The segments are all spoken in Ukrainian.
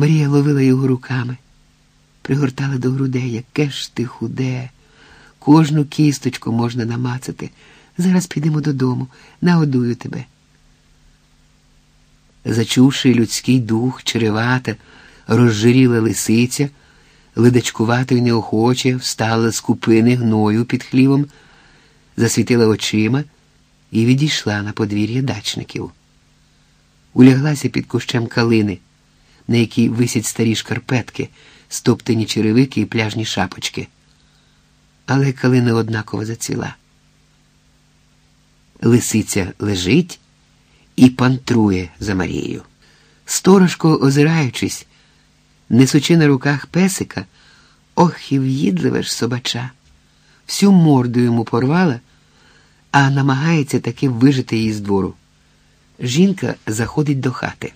Марія ловила його руками, пригортала до грудей, яке ж ти худе, кожну кісточку можна намацати. Зараз підемо додому, нагодую тебе. Зачувши людський дух, черевата, розжиріла лисиця, ледачкувато й неохоче встала з купини гною під хлівом, засвітила очима і відійшла на подвір'я дачників. Уляглася під кущем калини, на якій висять старі шкарпетки, стоптані черевики і пляжні шапочки. Але калина однаково зацвіла. Лисиця лежить і пантрує за Марією. Сторожко, озираючись, несучи на руках песика, ох і в'їдливе ж собача, всю морду йому порвала, а намагається таки вижити її з двору. Жінка заходить до хати.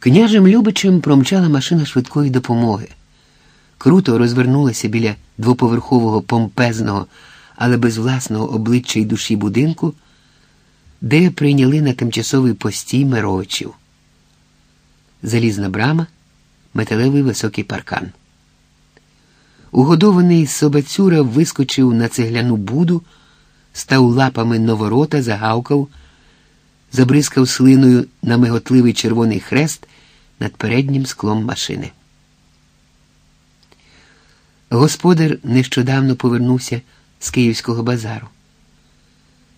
Княжем Любичем промчала машина швидкої допомоги. Круто розвернулася біля двоповерхового помпезного, але без власного обличчя й душі будинку, де прийняли на тимчасовий постій мировичів. Залізна брама, металевий високий паркан. Угодований собацюра вискочив на цегляну буду, став лапами новорота, загавкав, забризкав слиною на миготливий червоний хрест над переднім склом машини. Господар нещодавно повернувся з Київського базару.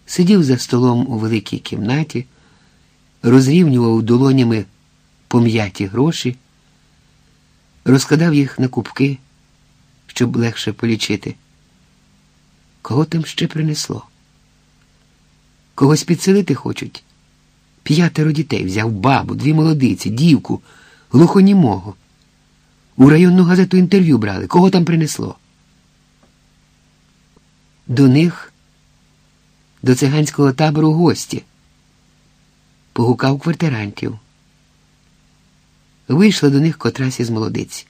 Сидів за столом у великій кімнаті, розрівнював долонями пом'яті гроші, розкладав їх на кубки, щоб легше полічити. Кого там ще принесло? Когось підселити хочуть. П'ятеро дітей взяв бабу, дві молодиці, дівку, глухонімого. У районну газету інтерв'ю брали. Кого там принесло? До них, до циганського табору гості. Погукав квартирантів. Вийшла до них котрась із молодиць.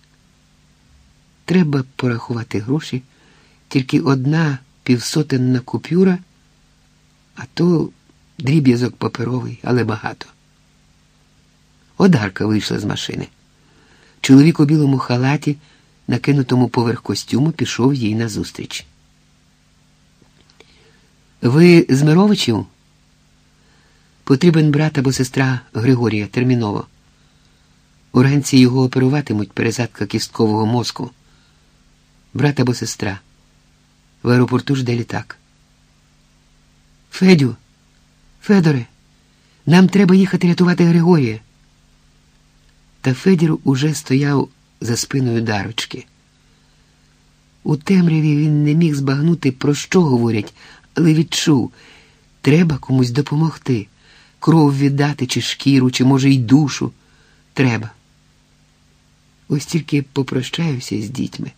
Треба порахувати гроші, тільки одна півсотенна купюра, а то дріб'язок паперовий, але багато. Одарка вийшла з машини. Чоловік у білому халаті, накинутому поверх костюму, пішов їй назустріч. Ви з Мировичів? Потрібен брат або сестра Григорія терміново. Уранці його оперуватимуть пересадка кісткового мозку. Брат або сестра. В аеропорту жде літак. Федю, Федоре, нам треба їхати рятувати Григорія. Та Федір уже стояв за спиною дарочки. У темряві він не міг збагнути, про що говорять, але відчув треба комусь допомогти, кров віддати, чи шкіру, чи, може, й душу. Треба. Ось тільки попрощаюся з дітьми.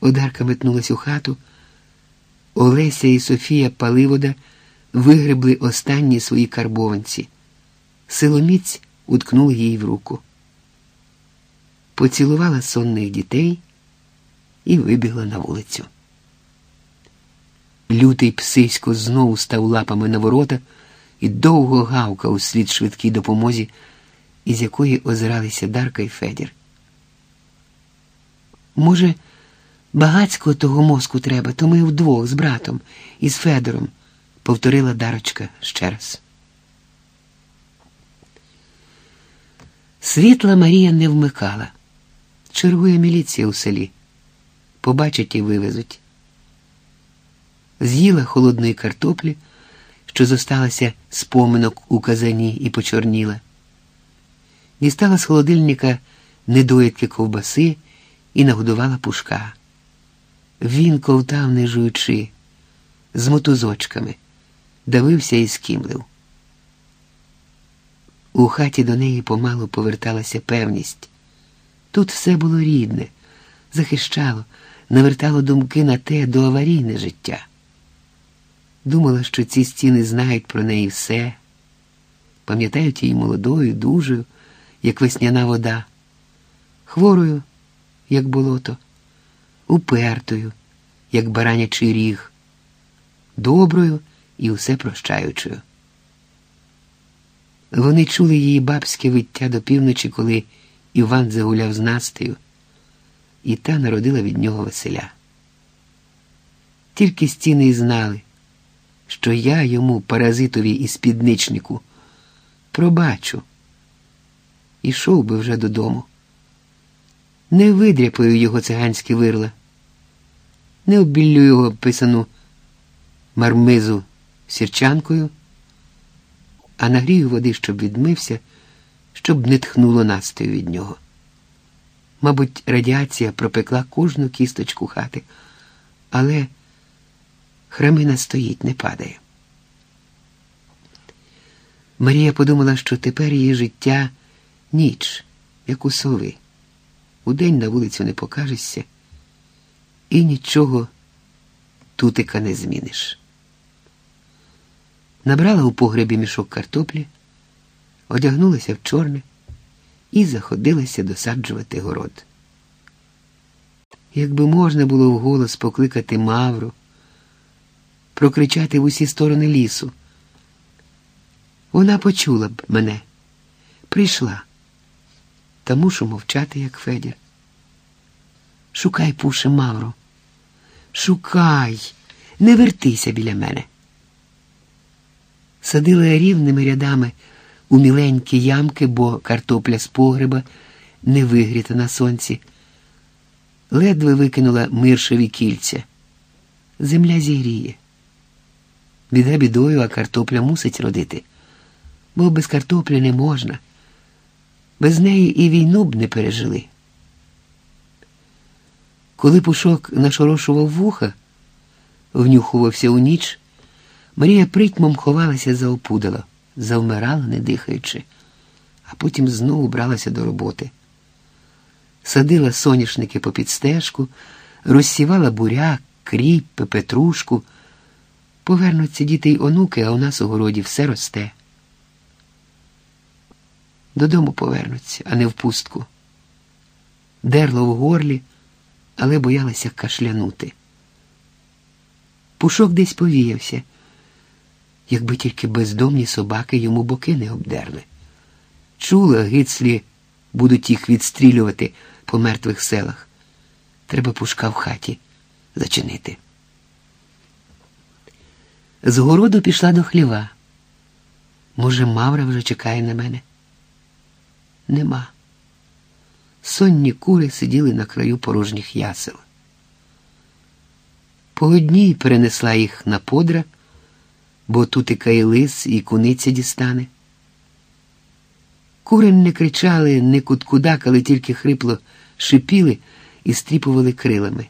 Одарка метнулась у хату. Олеся і Софія Паливода вигребли останні свої карбованці. Силоміць уткнули їй в руку. Поцілувала сонних дітей і вибігла на вулицю. Лютий псисько знову став лапами на ворота і довго гавкав слід швидкій допомозі, із якої озиралися Дарка і Федір. Може, багацького того мозку треба, то ми вдвох з братом і з Федором, повторила Дарочка ще раз. Світла Марія не вмикала. Чергує міліція у селі. Побачать і вивезуть. З'їла холодної картоплі, що зосталася з поминок у казані і почорніла. Дістала з холодильника недоїдки ковбаси і нагодувала пушка. Він ковтав, не жуючи, з мотузочками, давився і скімлив. У хаті до неї помалу поверталася певність. Тут все було рідне, захищало, навертало думки на те до аварійне життя. Думала, що ці стіни знають про неї все, пам'ятають її молодою, дужою, як весняна вода, хворою, як болото, упертою, як баранячий ріг, доброю і усе прощаючою. Вони чули її бабське виття до півночі, коли Іван загуляв з Настею, і та народила від нього Василя. Тільки стіни й знали, що я йому, паразитові і спідничнику, пробачу. Ішов би вже додому. Не видряпаю його циганські вирла, не обіллю його писану мармизу сірчанкою, а нагрію води, щоб відмився, щоб не тхнуло настою від нього. Мабуть, радіація пропекла кожну кісточку хати, але храмина стоїть, не падає. Марія подумала, що тепер її життя ніч, як у сови. Удень на вулицю не покажешся, і нічого тутика не зміниш. Набрала у погребі мішок картоплі, одягнулася в чорне і заходилася досаджувати город. Якби можна було вголос покликати Мавру, прокричати в усі сторони лісу, вона почула б мене, прийшла, та мушу мовчати, як Федір. Шукай, пуше, Мавро, шукай, не вертися біля мене. Садила рівними рядами у міленькі ямки, бо картопля з погреба не вигріта на сонці. Ледве викинула миршові кільця. Земля зігріє. Біда бідою, а картопля мусить родити, бо без картоплі не можна. Без неї і війну б не пережили. Коли пушок нашорошував вуха, внюхувався у ніч, Марія притьмом ховалася за опудало, завмирала, не дихаючи, а потім знову бралася до роботи. Садила соняшники по підстежку, розсівала буряк, кріп, петрушку. Повернуться діти й онуки, а у нас у городі все росте. Додому повернуться, а не в пустку. Дерло в горлі, але боялася кашлянути. Пушок десь повіявся, якби тільки бездомні собаки йому боки не обдерли. Чула, гицлі будуть їх відстрілювати по мертвих селах. Треба пушка в хаті зачинити. З городу пішла до хліва. Може, Мавра вже чекає на мене? Нема. Сонні кури сиділи на краю порожніх ясел. По одній перенесла їх на подра, бо тут і кайлис, і куниця дістане. Кури не кричали, не куткудакали, тільки хрипло шипіли і стріпували крилами.